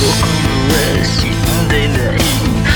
僕は死んでない。